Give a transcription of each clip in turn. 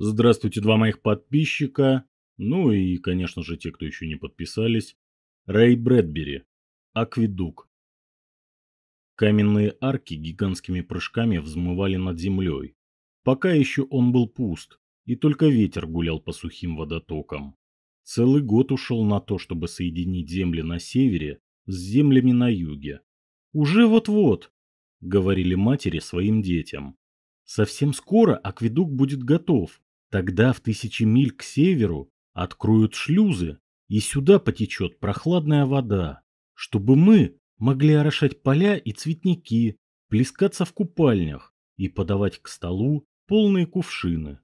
Здравствуйте, два моих подписчика, ну и, конечно же, те, кто еще не подписались. Рэй Брэдбери. Акведук. Каменные арки гигантскими прыжками взмывали над землей. Пока еще он был пуст, и только ветер гулял по сухим водотокам. Целый год ушел на то, чтобы соединить земли на севере с землями на юге. «Уже вот-вот», — говорили матери своим детям. «Совсем скоро акведук будет готов. Тогда в тысячи миль к северу откроют шлюзы, и сюда потечет прохладная вода, чтобы мы могли орошать поля и цветники, плескаться в купальнях и подавать к столу полные кувшины.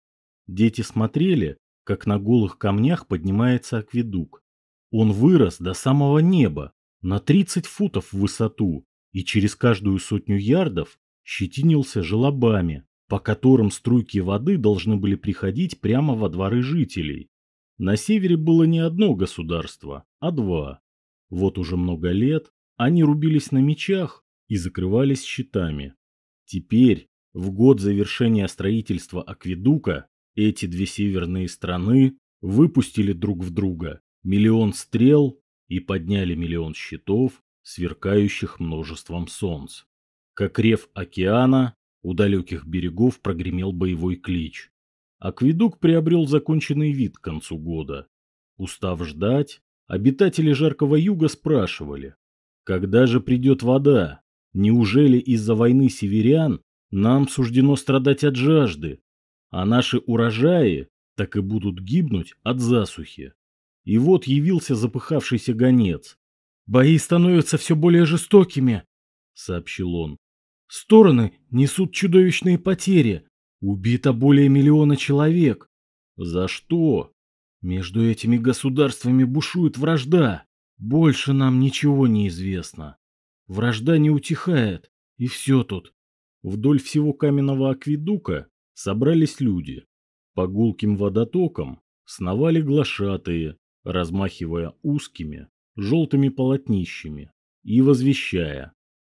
Дети смотрели, как на голых камнях поднимается акведук. Он вырос до самого неба, на 30 футов в высоту, и через каждую сотню ярдов щетинился желобами, по которым струйки воды должны были приходить прямо во дворы жителей. На севере было не одно государство, а два. Вот уже много лет они рубились на мечах и закрывались щитами. Теперь, в год завершения строительства акведука, эти две северные страны выпустили друг в друга миллион стрел и подняли миллион щитов, сверкающих множеством солнц. Как рев океана, у далеких берегов прогремел боевой клич. Акведук приобрел законченный вид к концу года. Устав ждать, обитатели жаркого юга спрашивали, когда же придет вода? Неужели из-за войны северян нам суждено страдать от жажды, а наши урожаи так и будут гибнуть от засухи? И вот явился запыхавшийся гонец. «Бои становятся все более жестокими», — сообщил он. Стороны несут чудовищные потери. Убито более миллиона человек. За что? Между этими государствами бушует вражда. Больше нам ничего не известно. Вражда не утихает, и все тут. Вдоль всего каменного акведука собрались люди. По гулким водотокам сновали глашатые, размахивая узкими, желтыми полотнищами и возвещая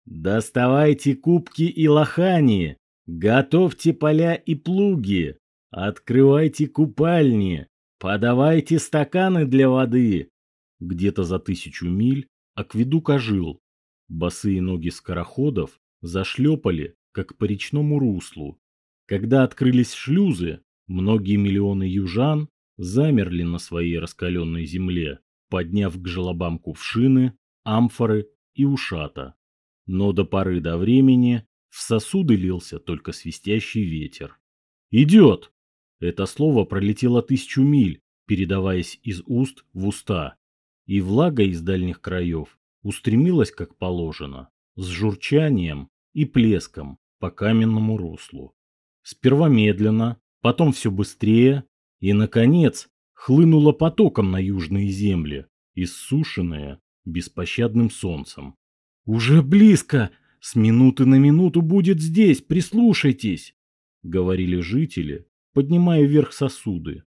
Доставайте кубки и лохани, готовьте поля и плуги, открывайте купальни, подавайте стаканы для воды. Где-то за тысячу миль акведук ожил. Босые ноги скороходов зашлепали, как по речному руслу. Когда открылись шлюзы, многие миллионы южан замерли на своей раскаленной земле, подняв к желобам кувшины, амфоры и ушата. Но до поры до времени в сосуды лился только свистящий ветер. «Идет!» Это слово пролетело тысячу миль, передаваясь из уст в уста. И влага из дальних краев устремилась, как положено, с журчанием и плеском по каменному руслу. Сперва медленно, потом все быстрее, и, наконец, хлынула потоком на южные земли, иссушенные беспощадным солнцем. «Уже близко! С минуты на минуту будет здесь, прислушайтесь!» — говорили жители, поднимая вверх сосуды.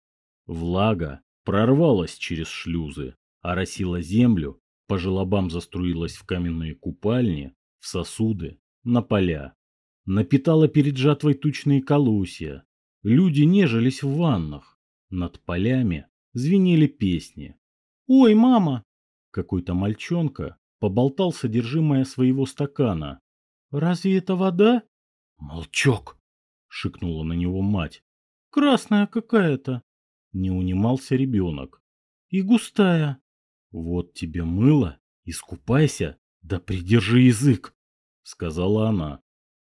Влага прорвалась через шлюзы, оросила землю, по желобам заструилась в каменные купальни, в сосуды, на поля. Напитала перед жатвой тучные колосья. Люди нежились в ваннах. Над полями звенели песни. «Ой, мама!» Какой-то мальчонка поболтал содержимое своего стакана. «Разве это вода?» «Молчок!» — шикнула на него мать. «Красная какая-то!» — не унимался ребенок. «И густая!» «Вот тебе мыло, искупайся, да придержи язык!» — сказала она.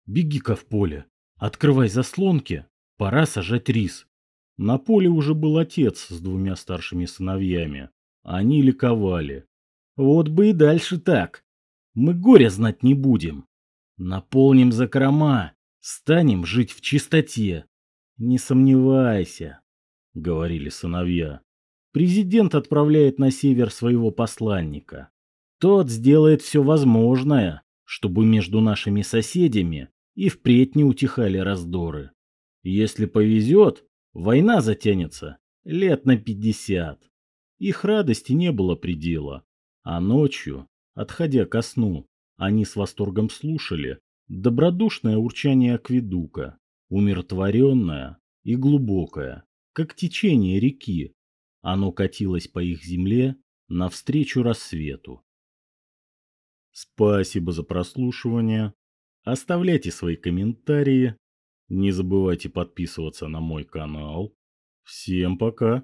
«Беги-ка в поле, открывай заслонки, пора сажать рис». На поле уже был отец с двумя старшими сыновьями. Они ликовали. Вот бы и дальше так. Мы горя знать не будем. Наполним закрома, станем жить в чистоте. Не сомневайся, — говорили сыновья. Президент отправляет на север своего посланника. Тот сделает все возможное, чтобы между нашими соседями и впредь не утихали раздоры. Если повезет, война затянется лет на пятьдесят. Их радости не было предела. А ночью, отходя ко сну, они с восторгом слушали добродушное урчание акведука, умиротворенное и глубокое, как течение реки. Оно катилось по их земле навстречу рассвету. Спасибо за прослушивание. Оставляйте свои комментарии. Не забывайте подписываться на мой канал. Всем пока.